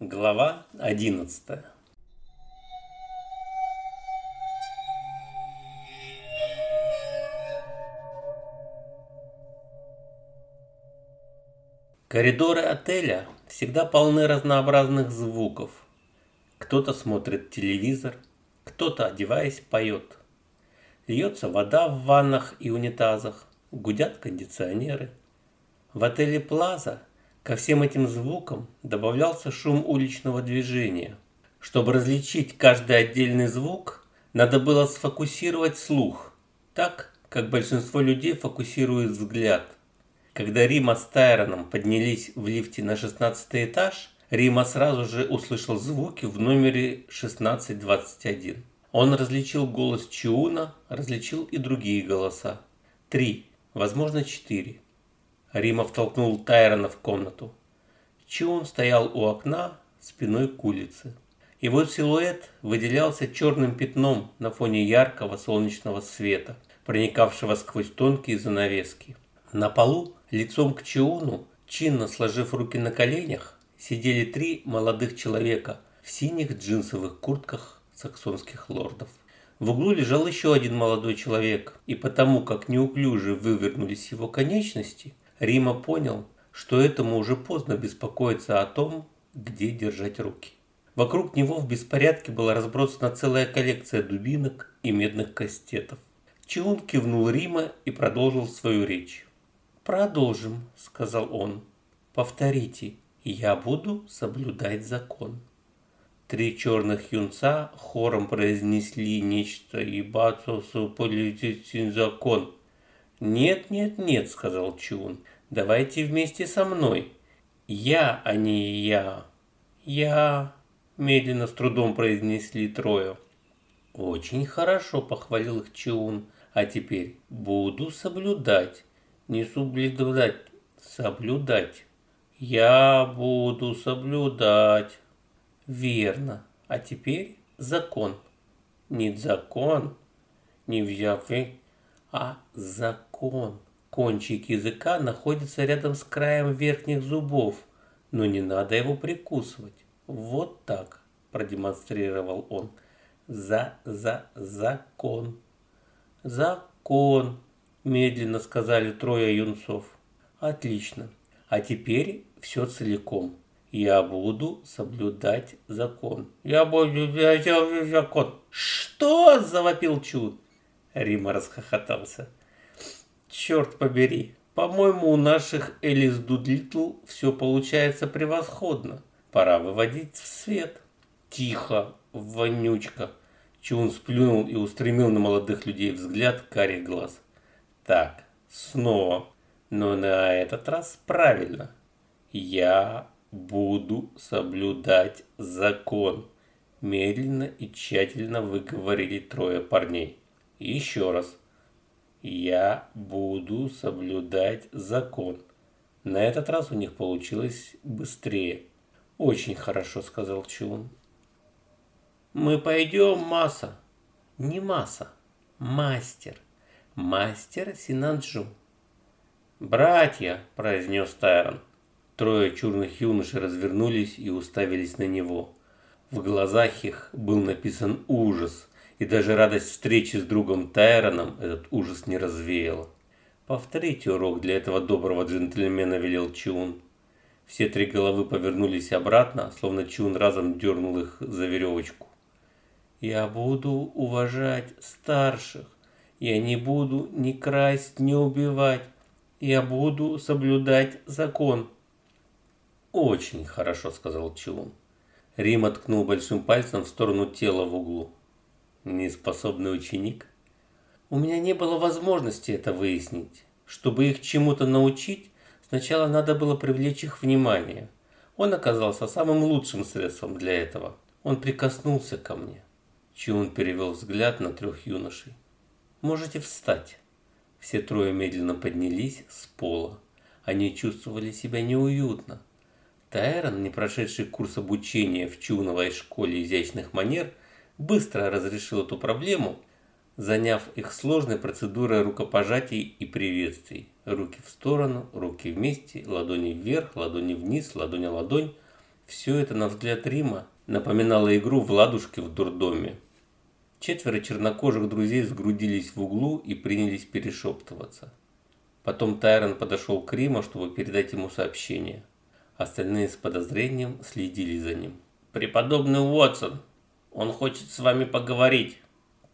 Глава 11 Коридоры отеля всегда полны разнообразных звуков. Кто-то смотрит телевизор, кто-то, одеваясь, поет. Льется вода в ваннах и унитазах, гудят кондиционеры. В отеле «Плаза» ко всем этим звукам добавлялся шум уличного движения. Чтобы различить каждый отдельный звук, надо было сфокусировать слух, так, как большинство людей фокусирует взгляд – когда Рима с Тайроном поднялись в лифте на 16 этаж, Рима сразу же услышал звуки в номере 1621. Он различил голос Чиуна, различил и другие голоса. Три, возможно четыре. Рима втолкнул Тайрона в комнату. Чиун стоял у окна, спиной к улице. Его силуэт выделялся черным пятном на фоне яркого солнечного света, проникавшего сквозь тонкие занавески. На полу Лицом к Чиуну, чинно сложив руки на коленях, сидели три молодых человека в синих джинсовых куртках саксонских лордов. В углу лежал еще один молодой человек, и потому как неуклюже вывернулись его конечности, Рима понял, что этому уже поздно беспокоиться о том, где держать руки. Вокруг него в беспорядке была разбросана целая коллекция дубинок и медных кастетов. Чиун кивнул Рима и продолжил свою речь. «Продолжим», — сказал он. «Повторите, я буду соблюдать закон». Три черных юнца хором произнесли нечто «Ебаться политический закон». «Нет, нет, нет», — сказал Чун. «Давайте вместе со мной. Я, а не я. Я...» Медленно, с трудом произнесли трое. «Очень хорошо», — похвалил их Чун. «А теперь буду соблюдать не соблюдать, соблюдать. Я буду соблюдать. Верно. А теперь закон. Не закон, не взяв а закон. Кончик языка находится рядом с краем верхних зубов, но не надо его прикусывать. Вот так, продемонстрировал он. За, за, закон. Закон, медленно сказали трое юнцов. Отлично. А теперь все целиком. Я буду соблюдать закон. Я буду соблюдать закон. Что? Завопил Чуд. Рима расхохотался. Черт побери. По-моему, у наших Элиз Дулиттл все получается превосходно. Пора выводить в свет. Тихо, вонючка. Чун сплюнул и устремил на молодых людей взгляд карих глаз. Так, снова. Но на этот раз правильно. Я буду соблюдать закон. Медленно и тщательно выговорили трое парней. Еще раз. Я буду соблюдать закон. На этот раз у них получилось быстрее. Очень хорошо, сказал Чун. Мы пойдем, Маса. Не Маса, мастер мастер Синанджу. «Братья!» – произнес Тайрон. Трое черных юношей развернулись и уставились на него. В глазах их был написан ужас, и даже радость встречи с другом Тайроном этот ужас не развеяла. «Повторите урок для этого доброго джентльмена», – велел Чун. Все три головы повернулись обратно, словно Чун разом дернул их за веревочку. «Я буду уважать старших, я не буду ни красть, ни убивать. Я буду соблюдать закон. Очень хорошо, сказал Чун. Рим откнул большим пальцем в сторону тела в углу. Неспособный ученик? У меня не было возможности это выяснить. Чтобы их чему-то научить, сначала надо было привлечь их внимание. Он оказался самым лучшим средством для этого. Он прикоснулся ко мне. Чун перевел взгляд на трех юношей. Можете встать. Все трое медленно поднялись с пола. Они чувствовали себя неуютно. Тайрон, не прошедший курс обучения в Чуновой школе изящных манер, быстро разрешил эту проблему, заняв их сложной процедурой рукопожатий и приветствий. Руки в сторону, руки вместе, ладони вверх, ладони вниз, ладонь ладонь. Все это, на взгляд Рима, напоминало игру в ладушки в дурдоме. Четверо чернокожих друзей сгрудились в углу и принялись перешептываться. Потом Тайрон подошел к Риму, чтобы передать ему сообщение. Остальные с подозрением следили за ним. «Преподобный Уотсон, он хочет с вами поговорить».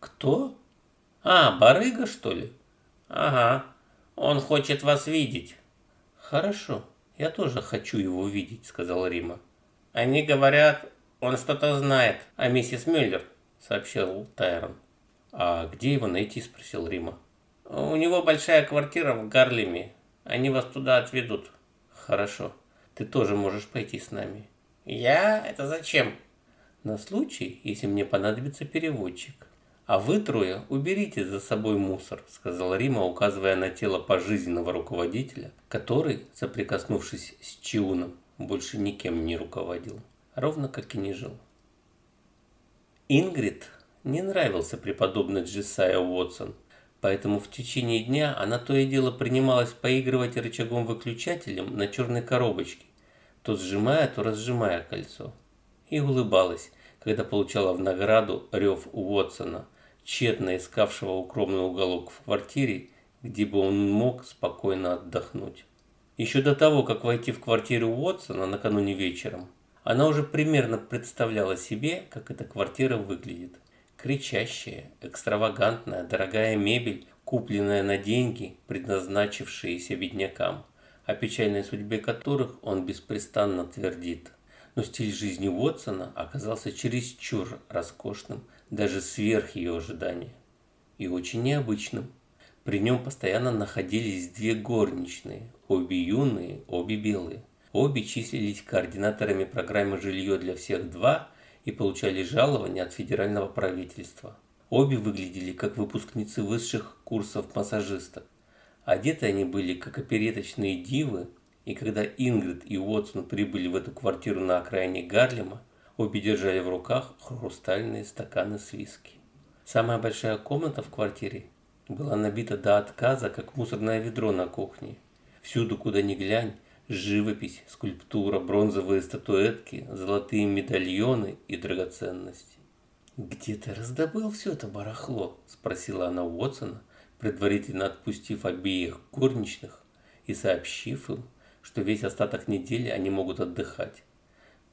«Кто?» «А, барыга, что ли?» «Ага, он хочет вас видеть». «Хорошо, я тоже хочу его видеть», — сказал Рима. «Они говорят, он что-то знает о миссис Мюллер», — сообщил Тайрон. «А где его найти?» — спросил Рима. «У него большая квартира в Гарлеме. Они вас туда отведут». «Хорошо. Ты тоже можешь пойти с нами». «Я? Это зачем?» «На случай, если мне понадобится переводчик». «А вы трое уберите за собой мусор», – сказал Рима, указывая на тело пожизненного руководителя, который, соприкоснувшись с Чиуном, больше никем не руководил, ровно как и не жил. Ингрид не нравился преподобный Джесайя Уотсон, поэтому в течение дня она то и дело принималась поигрывать рычагом-выключателем на черной коробочке, то сжимая, то разжимая кольцо, и улыбалась, когда получала в награду рев Уотсона – тщетно искавшего укромный уголок в квартире, где бы он мог спокойно отдохнуть. Еще до того, как войти в квартиру Уотсона накануне вечером, она уже примерно представляла себе, как эта квартира выглядит. Кричащая, экстравагантная, дорогая мебель, купленная на деньги, предназначившиеся беднякам, о печальной судьбе которых он беспрестанно твердит. Но стиль жизни Уотсона оказался чересчур роскошным, даже сверх ее ожидания. И очень необычным. При нем постоянно находились две горничные, обе юные, обе белые. Обе числились координаторами программы «Жилье для всех два» и получали жалования от федерального правительства. Обе выглядели как выпускницы высших курсов массажисток. Одеты они были как опереточные дивы, и когда Ингрид и Уотсон прибыли в эту квартиру на окраине Гарлема, Обе держали в руках хрустальные стаканы с виски. Самая большая комната в квартире была набита до отказа, как мусорное ведро на кухне. Всюду, куда ни глянь, живопись, скульптура, бронзовые статуэтки, золотые медальоны и драгоценности. «Где ты раздобыл все это барахло?» – спросила она Уотсона, предварительно отпустив обеих горничных и сообщив им, что весь остаток недели они могут отдыхать.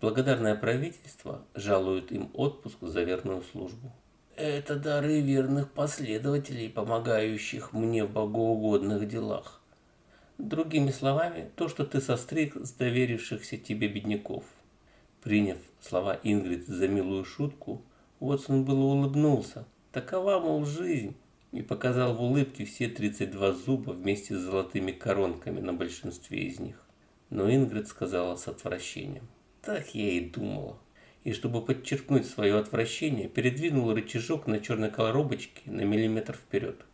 Благодарное правительство жалует им отпуск за верную службу. Это дары верных последователей, помогающих мне в богоугодных делах. Другими словами, то, что ты состриг с доверившихся тебе бедняков. Приняв слова Ингрид за милую шутку, Уотсон было улыбнулся. Такова, мол, жизнь. И показал в улыбке все 32 зуба вместе с золотыми коронками на большинстве из них. Но Ингрид сказала с отвращением. Так я и думала. И чтобы подчеркнуть свое отвращение, передвинул рычажок на черной коробочке на миллиметр вперед.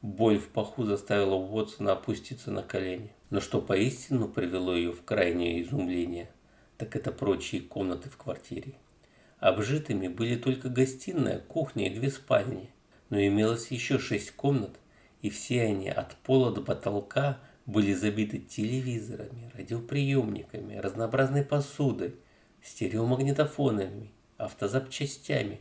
Боль в паху заставила Уотсона опуститься на колени. Но что поистину привело ее в крайнее изумление, так это прочие комнаты в квартире. Обжитыми были только гостиная, кухня и две спальни, но имелось еще шесть комнат, и все они от пола до потолка были забиты телевизорами, радиоприемниками, разнообразной посудой, стереомагнитофонами, автозапчастями.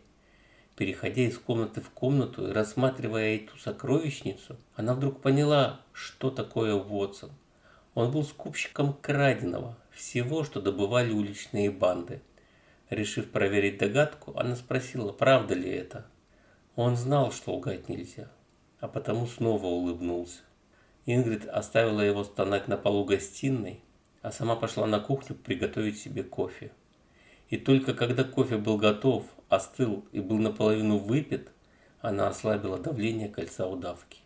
Переходя из комнаты в комнату и рассматривая эту сокровищницу, она вдруг поняла, что такое Вотсон. Он был скупщиком краденого, всего, что добывали уличные банды. Решив проверить догадку, она спросила, правда ли это. Он знал, что лгать нельзя, а потому снова улыбнулся. Ингрид оставила его стонать на полу гостиной, а сама пошла на кухню приготовить себе кофе. И только когда кофе был готов, остыл и был наполовину выпит, она ослабила давление кольца удавки.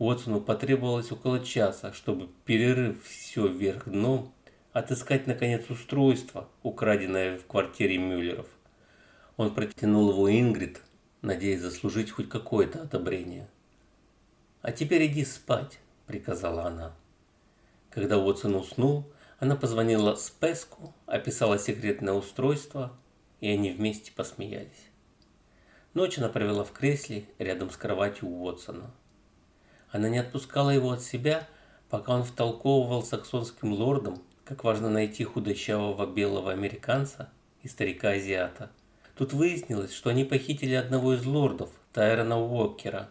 Уотсону потребовалось около часа, чтобы, перерыв все вверх дном, отыскать, наконец, устройство, украденное в квартире Мюллеров. Он протянул его Ингрид, надеясь заслужить хоть какое-то одобрение. «А теперь иди спать», – приказала она. Когда Уотсон уснул, она позвонила Спеску, описала секретное устройство, и они вместе посмеялись. Ночь она провела в кресле рядом с кроватью Уотсона. Она не отпускала его от себя, пока он втолковывал саксонским лордам, как важно найти худощавого белого американца и старика-азиата. Тут выяснилось, что они похитили одного из лордов, Тайрона Уокера.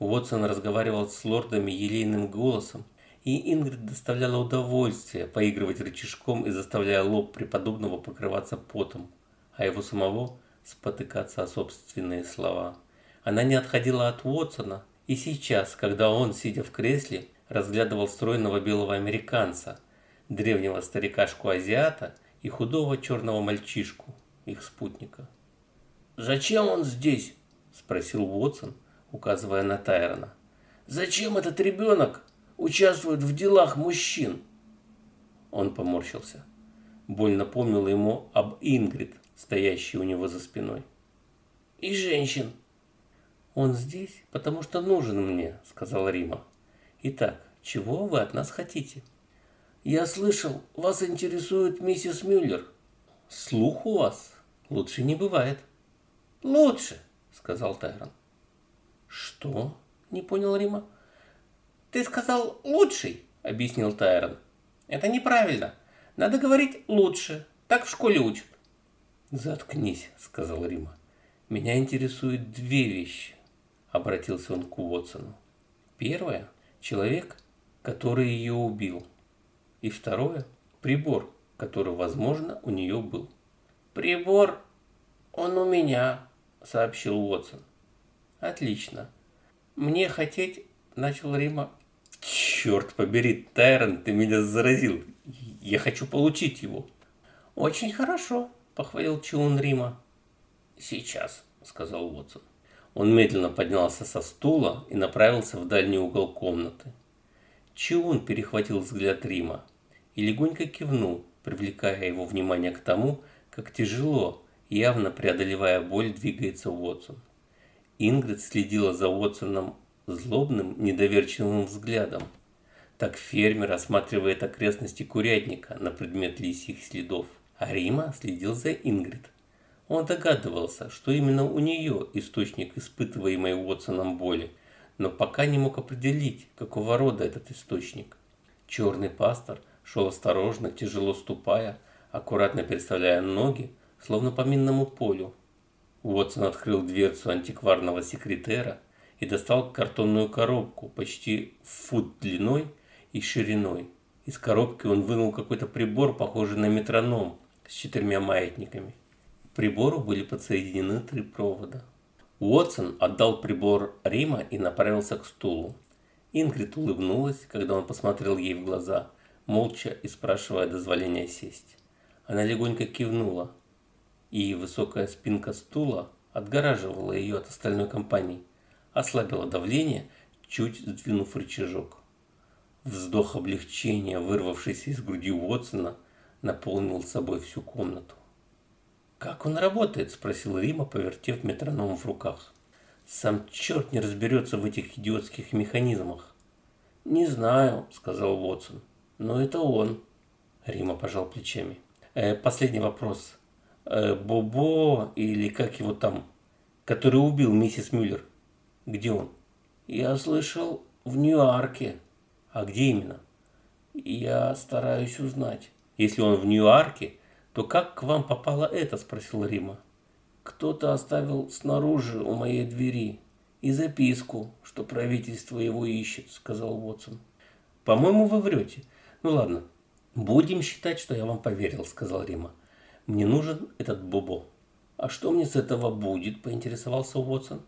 Уотсон разговаривал с лордами елейным голосом, и Ингрид доставляла удовольствие поигрывать рычажком и заставляя лоб преподобного покрываться потом, а его самого спотыкаться о собственные слова. Она не отходила от Уотсона, и сейчас, когда он, сидя в кресле, разглядывал стройного белого американца, древнего старикашку-азиата и худого черного мальчишку, их спутника. «Зачем он здесь?» – спросил Уотсон, указывая на Тайрона. «Зачем этот ребенок участвует в делах мужчин?» Он поморщился. Боль напомнила ему об Ингрид, стоящей у него за спиной. «И женщин», «Он здесь, потому что нужен мне», — сказал Рима. «Итак, чего вы от нас хотите?» «Я слышал, вас интересует миссис Мюллер». «Слух у вас лучше не бывает». «Лучше», — сказал Тайрон. «Что?» — не понял Рима. «Ты сказал «лучший», — объяснил Тайрон. «Это неправильно. Надо говорить «лучше». Так в школе учат». «Заткнись», — сказал Рима. «Меня интересуют две вещи обратился он к Уотсону. Первое – человек, который ее убил. И второе – прибор, который, возможно, у нее был. «Прибор, он у меня», – сообщил Уотсон. «Отлично. Мне хотеть...» – начал Рима. «Черт побери, Тайрон, ты меня заразил. Я хочу получить его». «Очень хорошо», – похвалил Чун Рима. «Сейчас», – сказал Уотсон. Он медленно поднялся со стула и направился в дальний угол комнаты. Чиун перехватил взгляд Рима и легонько кивнул, привлекая его внимание к тому, как тяжело, явно преодолевая боль, двигается Уотсон. Ингрид следила за Уотсоном злобным, недоверчивым взглядом. Так фермер осматривает окрестности курятника на предмет лисьих следов, а Рима следил за Ингрид – он догадывался, что именно у нее источник испытываемой Уотсоном боли, но пока не мог определить, какого рода этот источник. Черный пастор шел осторожно, тяжело ступая, аккуратно переставляя ноги, словно по минному полю. Уотсон открыл дверцу антикварного секретера и достал картонную коробку почти фут длиной и шириной. Из коробки он вынул какой-то прибор, похожий на метроном, с четырьмя маятниками прибору были подсоединены три провода. Уотсон отдал прибор Рима и направился к стулу. Ингрид улыбнулась, когда он посмотрел ей в глаза, молча и спрашивая дозволения сесть. Она легонько кивнула, и высокая спинка стула отгораживала ее от остальной компании, ослабила давление, чуть сдвинув рычажок. Вздох облегчения, вырвавшийся из груди Уотсона, наполнил собой всю комнату. «Как он работает?» – спросил Рима, повертев метроном в руках. «Сам черт не разберется в этих идиотских механизмах». «Не знаю», – сказал Уотсон. «Но это он». Рима пожал плечами. Э, последний вопрос. Э, Бобо, или как его там, который убил миссис Мюллер, где он? Я слышал, в Нью-Арке. А где именно? Я стараюсь узнать. Если он в Нью-Арке, то как к вам попало это?» – спросил Рима. «Кто-то оставил снаружи у моей двери и записку, что правительство его ищет», – сказал Уотсон. «По-моему, вы врете. Ну ладно, будем считать, что я вам поверил», – сказал Рима. «Мне нужен этот Бобо». «А что мне с этого будет?» – поинтересовался Уотсон.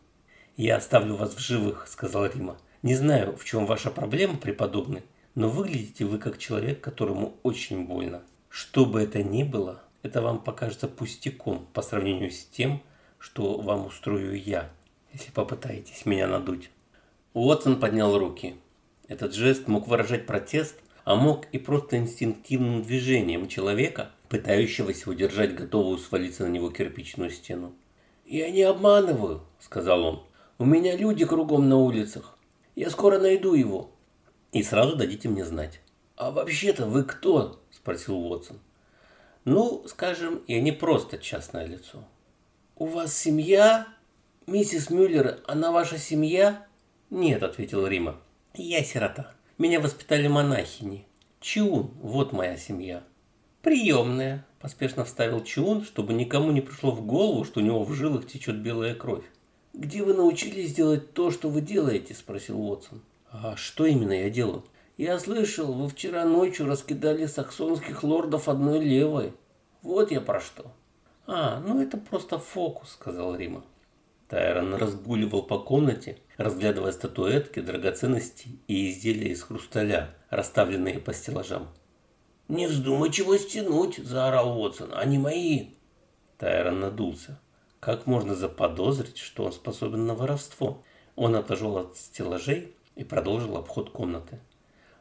«Я оставлю вас в живых», – сказал Рима. «Не знаю, в чем ваша проблема, преподобный, но выглядите вы как человек, которому очень больно. Что бы это ни было, это вам покажется пустяком по сравнению с тем, что вам устрою я, если попытаетесь меня надуть. Уотсон поднял руки. Этот жест мог выражать протест, а мог и просто инстинктивным движением человека, пытающегося удержать готовую свалиться на него кирпичную стену. «Я не обманываю», — сказал он. «У меня люди кругом на улицах. Я скоро найду его». «И сразу дадите мне знать». «А вообще-то вы кто?» – спросил Уотсон. «Ну, скажем, я не просто частное лицо». «У вас семья? Миссис Мюллер, она ваша семья?» «Нет», – ответил Рима. «Я сирота. Меня воспитали монахини. Чун, вот моя семья. Приемная, поспешно вставил Чун, чтобы никому не пришло в голову, что у него в жилах течет белая кровь. «Где вы научились делать то, что вы делаете?» – спросил Уотсон. «А что именно я делаю?» «Я слышал, вы вчера ночью раскидали саксонских лордов одной левой. Вот я про что». «А, ну это просто фокус», – сказал Рима. Тайрон разгуливал по комнате, разглядывая статуэтки, драгоценности и изделия из хрусталя, расставленные по стеллажам. «Не вздумай чего стянуть!» – заорал Уотсон. «Они мои!» Тайрон надулся. Как можно заподозрить, что он способен на воровство? Он отошел от стеллажей и продолжил обход комнаты.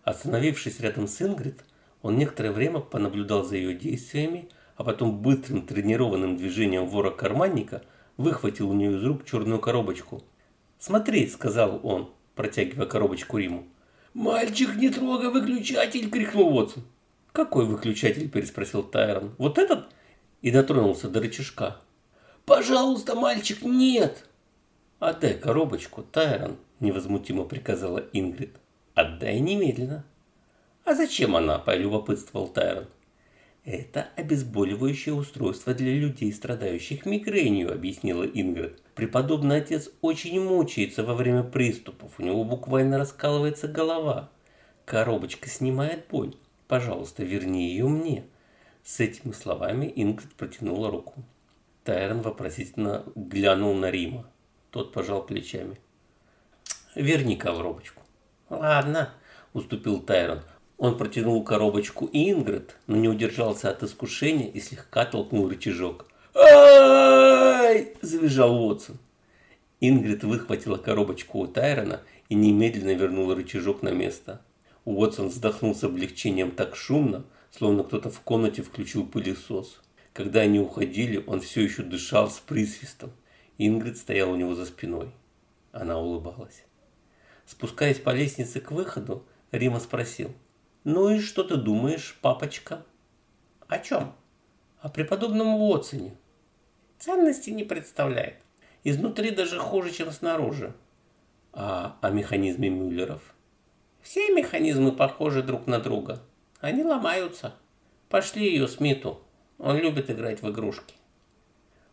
Остановившись рядом с Ингрид, он некоторое время понаблюдал за ее действиями, а потом быстрым тренированным движением вора-карманника выхватил у нее из рук черную коробочку. «Смотри», — сказал он, протягивая коробочку Риму. «Мальчик, не трогай выключатель!» — крикнул Уотсон. «Какой выключатель?» – переспросил Тайрон. «Вот этот?» И дотронулся до рычажка. «Пожалуйста, мальчик, нет!» «Отдай коробочку, Тайрон», – невозмутимо приказала Ингрид. «Отдай немедленно». «А зачем она?» – полюбопытствовал Тайрон. «Это обезболивающее устройство для людей, страдающих мигренью», – объяснила Ингрид. «Преподобный отец очень мучается во время приступов, у него буквально раскалывается голова. Коробочка снимает боль. Пожалуйста, верни ее мне». С этими словами Ингрид протянула руку. Тайрон вопросительно глянул на Рима. Тот пожал плечами. «Верни коробочку». «Ладно», – уступил Тайрон. Он протянул коробочку Ингрид, но не удержался от искушения и слегка толкнул рычажок. «Ай!» – завизжал Уотсон. Ингрид выхватила коробочку у Тайрона и немедленно вернула рычажок на место. Уотсон вздохнул с облегчением так шумно, словно кто-то в комнате включил пылесос. Когда они уходили, он все еще дышал с присвистом. Ингрид стояла у него за спиной. Она улыбалась. Спускаясь по лестнице к выходу, Рима спросил. «Ну и что ты думаешь, папочка?» «О чем?» «О преподобном Уотсоне». «Ценности не представляет. Изнутри даже хуже, чем снаружи». «А о механизме Мюллеров?» «Все механизмы похожи друг на друга. Они ломаются. Пошли ее Смиту. Он любит играть в игрушки.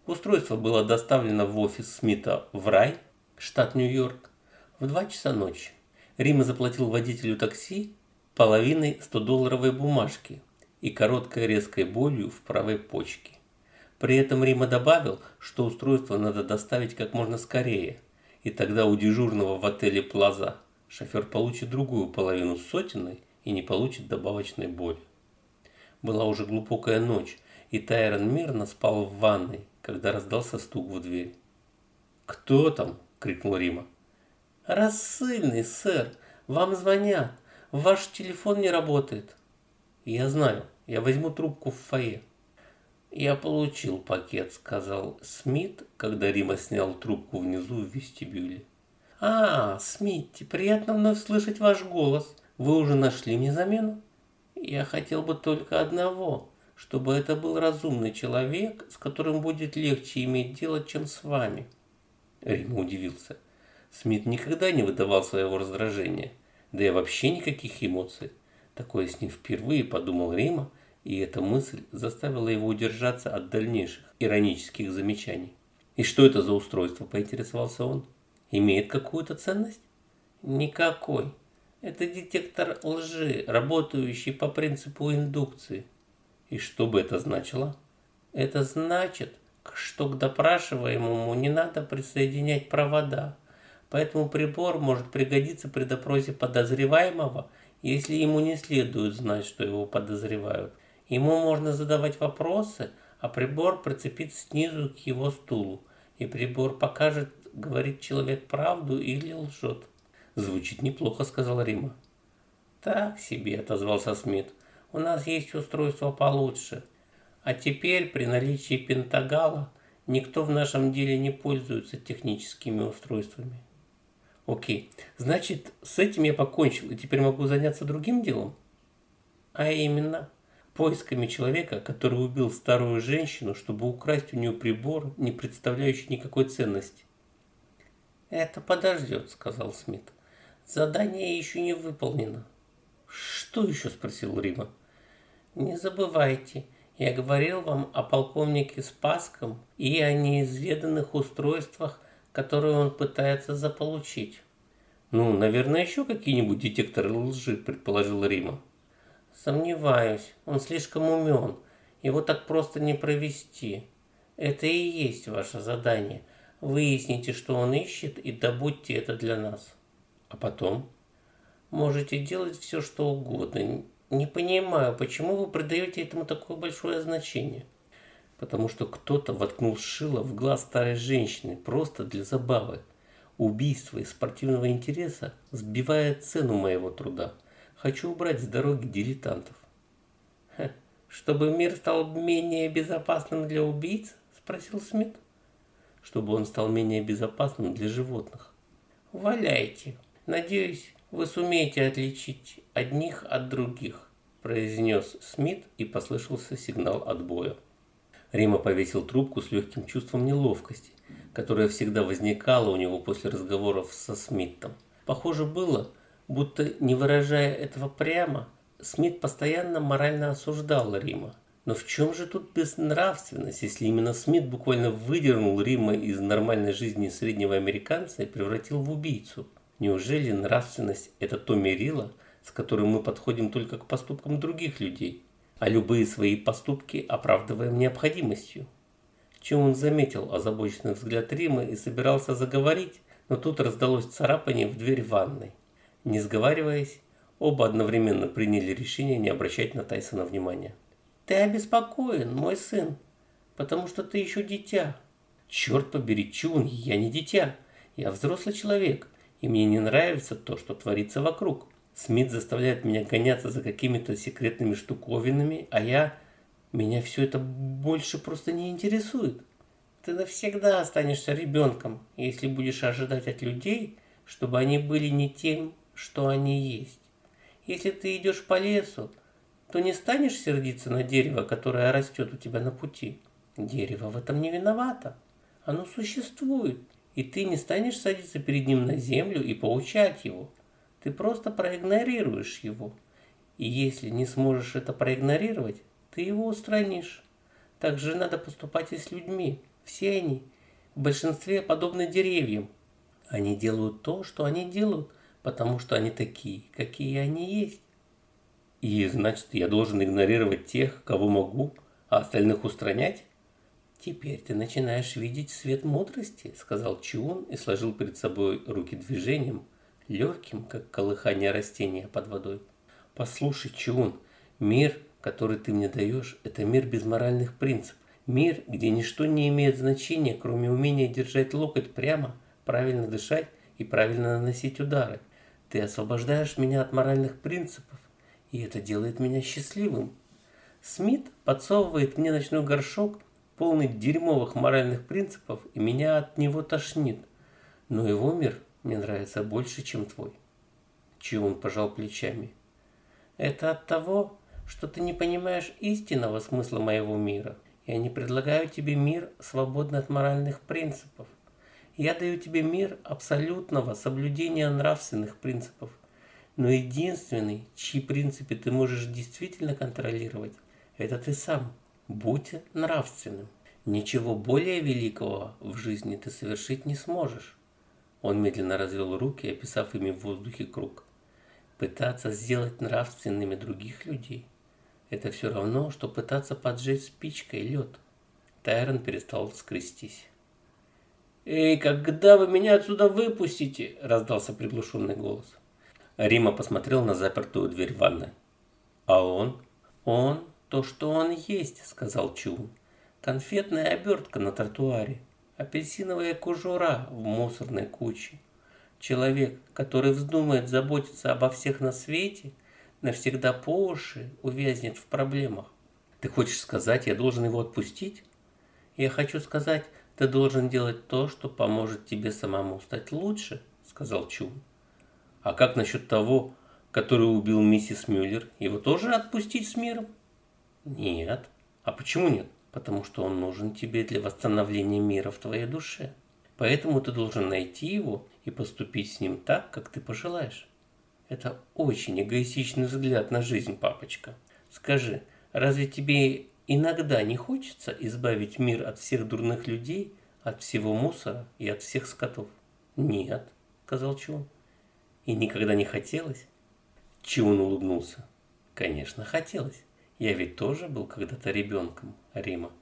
Устройство было доставлено в офис Смита в Рай, штат Нью-Йорк, в 2 часа ночи. Рима заплатил водителю такси половиной 100-долларовой бумажки и короткой резкой болью в правой почке. При этом Рима добавил, что устройство надо доставить как можно скорее, и тогда у дежурного в отеле Плаза шофер получит другую половину сотенной и не получит добавочной боли. Была уже глубокая ночь, и Тайрон мирно спал в ванной, когда раздался стук в дверь. «Кто там?» – крикнул Рима. «Рассыльный, сэр, вам звонят. Ваш телефон не работает». «Я знаю, я возьму трубку в фойе». «Я получил пакет», – сказал Смит, когда Рима снял трубку внизу в вестибюле. «А, Смитти, приятно вновь слышать ваш голос. Вы уже нашли мне замену? Я хотел бы только одного, чтобы это был разумный человек, с которым будет легче иметь дело, чем с вами. Рима удивился. Смит никогда не выдавал своего раздражения, да и вообще никаких эмоций. Такое с ним впервые подумал Рима, и эта мысль заставила его удержаться от дальнейших иронических замечаний. «И что это за устройство?» – поинтересовался он. «Имеет какую-то ценность?» «Никакой», это детектор лжи, работающий по принципу индукции. И что бы это значило? Это значит, что к допрашиваемому не надо присоединять провода. Поэтому прибор может пригодиться при допросе подозреваемого, если ему не следует знать, что его подозревают. Ему можно задавать вопросы, а прибор прицепит снизу к его стулу, и прибор покажет, говорит человек правду или лжет. Звучит неплохо, сказал Рима. Так себе, отозвался Смит. У нас есть устройство получше. А теперь при наличии пентагала никто в нашем деле не пользуется техническими устройствами. Окей, значит, с этим я покончил и теперь могу заняться другим делом? А именно, поисками человека, который убил старую женщину, чтобы украсть у нее прибор, не представляющий никакой ценности. «Это подождет», — сказал Смит. Задание еще не выполнено. Что еще? спросил Рима. Не забывайте, я говорил вам о полковнике Спасском и о неизведанных устройствах, которые он пытается заполучить. Ну, наверное, еще какие-нибудь детекторы лжи, предположил Рима. Сомневаюсь, он слишком умен. Его так просто не провести. Это и есть ваше задание. Выясните, что он ищет, и добудьте это для нас. А потом? Можете делать все, что угодно. Не понимаю, почему вы придаете этому такое большое значение? Потому что кто-то воткнул шило в глаз старой женщины просто для забавы. Убийство из спортивного интереса сбивает цену моего труда. Хочу убрать с дороги дилетантов. Ха, чтобы мир стал менее безопасным для убийц? Спросил Смит. Чтобы он стал менее безопасным для животных. Валяйте. Надеюсь, вы сумеете отличить одних от других, произнес Смит и послышался сигнал отбоя. Рима повесил трубку с легким чувством неловкости – которое всегда возникало у него после разговоров со Смитом. Похоже было, будто не выражая этого прямо, Смит постоянно морально осуждал Рима. Но в чем же тут безнравственность, если именно Смит буквально выдернул Рима из нормальной жизни среднего американца и превратил в убийцу? Неужели нравственность – это то мерило, с которым мы подходим только к поступкам других людей, а любые свои поступки оправдываем необходимостью? чем он заметил озабоченный взгляд Римы и собирался заговорить, но тут раздалось царапание в дверь ванной. Не сговариваясь, оба одновременно приняли решение не обращать на Тайсона внимания. «Ты обеспокоен, мой сын, потому что ты еще дитя». «Черт побери, Чун, я не дитя. Я взрослый человек, и мне не нравится то, что творится вокруг. Смит заставляет меня гоняться за какими-то секретными штуковинами, а я меня все это больше просто не интересует. Ты навсегда останешься ребенком, если будешь ожидать от людей, чтобы они были не тем, что они есть. Если ты идешь по лесу, то не станешь сердиться на дерево, которое растет у тебя на пути. Дерево в этом не виновато. Оно существует, и ты не станешь садиться перед ним на землю и поучать его. Ты просто проигнорируешь его. И если не сможешь это проигнорировать, ты его устранишь. Так же надо поступать и с людьми. Все они, в большинстве, подобны деревьям. Они делают то, что они делают, потому что они такие, какие они есть. И значит, я должен игнорировать тех, кого могу, а остальных устранять? Теперь ты начинаешь видеть свет мудрости, сказал Чун и сложил перед собой руки движением, легким, как колыхание растения под водой. Послушай, Чун, мир который ты мне даешь, это мир без моральных принципов. Мир, где ничто не имеет значения, кроме умения держать локоть прямо, правильно дышать и правильно наносить удары. Ты освобождаешь меня от моральных принципов, и это делает меня счастливым. Смит подсовывает мне ночной горшок, полный дерьмовых моральных принципов, и меня от него тошнит. Но его мир мне нравится больше, чем твой. Он пожал плечами. Это от того, что ты не понимаешь истинного смысла моего мира. Я не предлагаю тебе мир, свободный от моральных принципов. Я даю тебе мир абсолютного соблюдения нравственных принципов. Но единственный, чьи принципы ты можешь действительно контролировать, это ты сам. Будь нравственным. Ничего более великого в жизни ты совершить не сможешь. Он медленно развел руки, описав ими в воздухе круг. Пытаться сделать нравственными других людей – это все равно, что пытаться поджечь спичкой лед. Тайрон перестал скрестись. «Эй, когда вы меня отсюда выпустите?» – раздался приглушенный голос. Рима посмотрел на запертую дверь ванной. «А он?» «Он то, что он есть», – сказал Чун. «Конфетная обертка на тротуаре, апельсиновая кожура в мусорной куче. Человек, который вздумает заботиться обо всех на свете – навсегда по уши увязнет в проблемах. Ты хочешь сказать, я должен его отпустить? Я хочу сказать, ты должен делать то, что поможет тебе самому стать лучше, сказал Чум. А как насчет того, который убил миссис Мюллер, его тоже отпустить с миром? Нет. А почему нет? Потому что он нужен тебе для восстановления мира в твоей душе. Поэтому ты должен найти его и поступить с ним так, как ты пожелаешь. Это очень эгоистичный взгляд на жизнь, папочка. Скажи, разве тебе иногда не хочется избавить мир от всех дурных людей, от всего мусора и от всех скотов? Нет, сказал Чун. И никогда не хотелось? Чун улыбнулся. Конечно, хотелось. Я ведь тоже был когда-то ребенком, Рима.